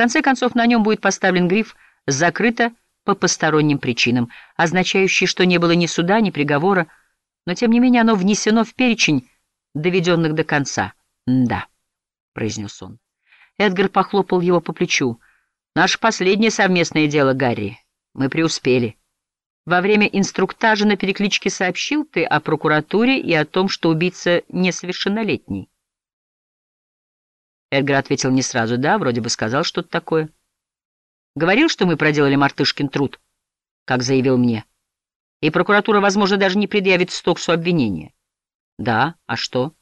конце концов, на нем будет поставлен гриф «Закрыто по посторонним причинам», означающий, что не было ни суда, ни приговора, но, тем не менее, оно внесено в перечень доведенных до конца. «Да», — произнес он. Эдгар похлопал его по плечу. «Наше последнее совместное дело, Гарри. Мы преуспели. Во время инструктажа на перекличке сообщил ты о прокуратуре и о том, что убийца несовершеннолетний». Эдгар ответил не сразу. «Да, вроде бы сказал что-то такое». «Говорил, что мы проделали мартышкин труд, как заявил мне. И прокуратура, возможно, даже не предъявит Стоксу обвинения». «Да, а что?»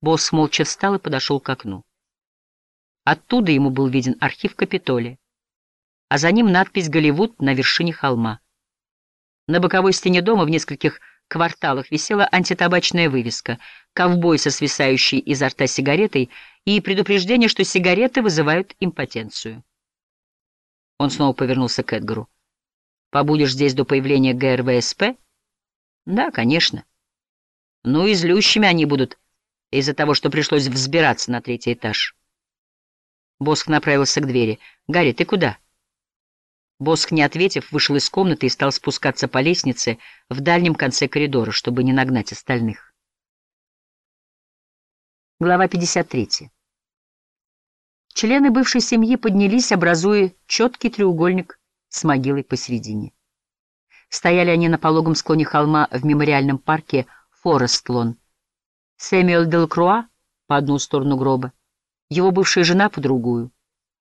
Босс молча встал и подошел к окну. Оттуда ему был виден архив Капитолия, а за ним надпись «Голливуд» на вершине холма. На боковой стене дома в нескольких кварталах висела антитабачная вывеска, ковбой со свисающей изо рта сигаретой и предупреждение, что сигареты вызывают импотенцию. Он снова повернулся к Эдгару. «Побудешь здесь до появления ГРВСП?» «Да, конечно. Ну и злющими они будут из-за того, что пришлось взбираться на третий этаж. Боск направился к двери. «Гарри, ты куда?» Боск, не ответив, вышел из комнаты и стал спускаться по лестнице в дальнем конце коридора, чтобы не нагнать остальных. Глава 53. Члены бывшей семьи поднялись, образуя четкий треугольник с могилой посередине. Стояли они на пологом склоне холма в мемориальном парке Форестлон, Сэмюэл Делкруа по одну сторону гроба, его бывшая жена по другую.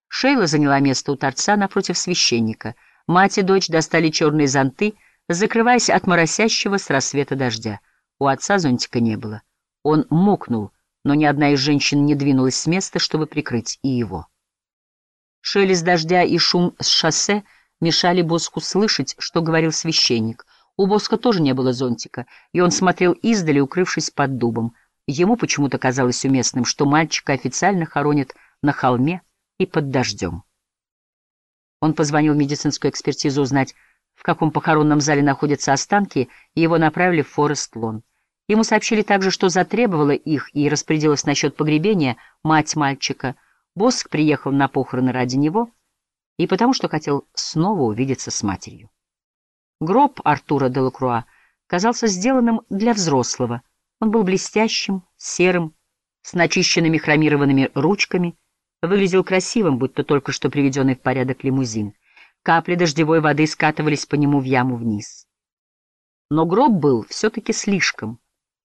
Шейла заняла место у торца напротив священника. Мать и дочь достали черные зонты, закрываясь от моросящего с рассвета дождя. У отца зонтика не было. Он мокнул, но ни одна из женщин не двинулась с места, чтобы прикрыть и его. Шелест дождя и шум с шоссе мешали Боску слышать, что говорил священник. У Боска тоже не было зонтика, и он смотрел издали, укрывшись под дубом. Ему почему-то казалось уместным, что мальчика официально хоронят на холме и под дождем. Он позвонил в медицинскую экспертизу узнать, в каком похоронном зале находятся останки, и его направили в Форест-Лон. Ему сообщили также, что затребовала их и распорядилась насчет погребения мать мальчика. Боск приехал на похороны ради него и потому, что хотел снова увидеться с матерью. Гроб Артура де Лакруа казался сделанным для взрослого — он был блестящим, серым, с начищенными хромированными ручками, выглядел красивым, будто только что приведенный в порядок лимузин. Капли дождевой воды скатывались по нему в яму вниз. Но гроб был все-таки слишком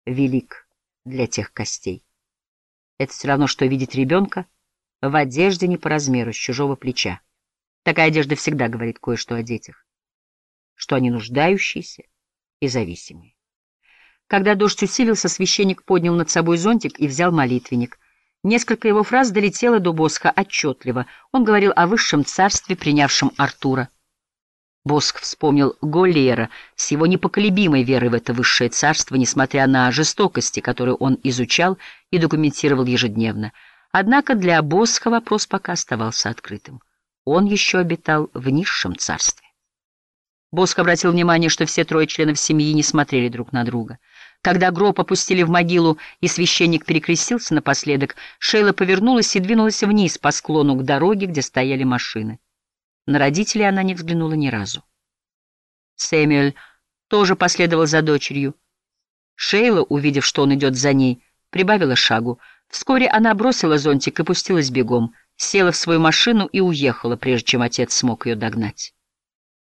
велик для тех костей. Это все равно, что видеть ребенка в одежде не по размеру, с чужого плеча. Такая одежда всегда говорит кое-что о детях, что они нуждающиеся и зависимые. Когда дождь усилился, священник поднял над собой зонтик и взял молитвенник. Несколько его фраз долетело до Босха отчетливо. Он говорил о высшем царстве, принявшем Артура. Босх вспомнил Голлиера с его непоколебимой верой в это высшее царство, несмотря на жестокости, которые он изучал и документировал ежедневно. Однако для Босха вопрос пока оставался открытым. Он еще обитал в низшем царстве. Босх обратил внимание, что все трое членов семьи не смотрели друг на друга. Когда гроб опустили в могилу и священник перекрестился напоследок, Шейла повернулась и двинулась вниз по склону к дороге, где стояли машины. На родителей она не взглянула ни разу. Сэмюэль тоже последовал за дочерью. Шейла, увидев, что он идет за ней, прибавила шагу. Вскоре она бросила зонтик и пустилась бегом, села в свою машину и уехала, прежде чем отец смог ее догнать.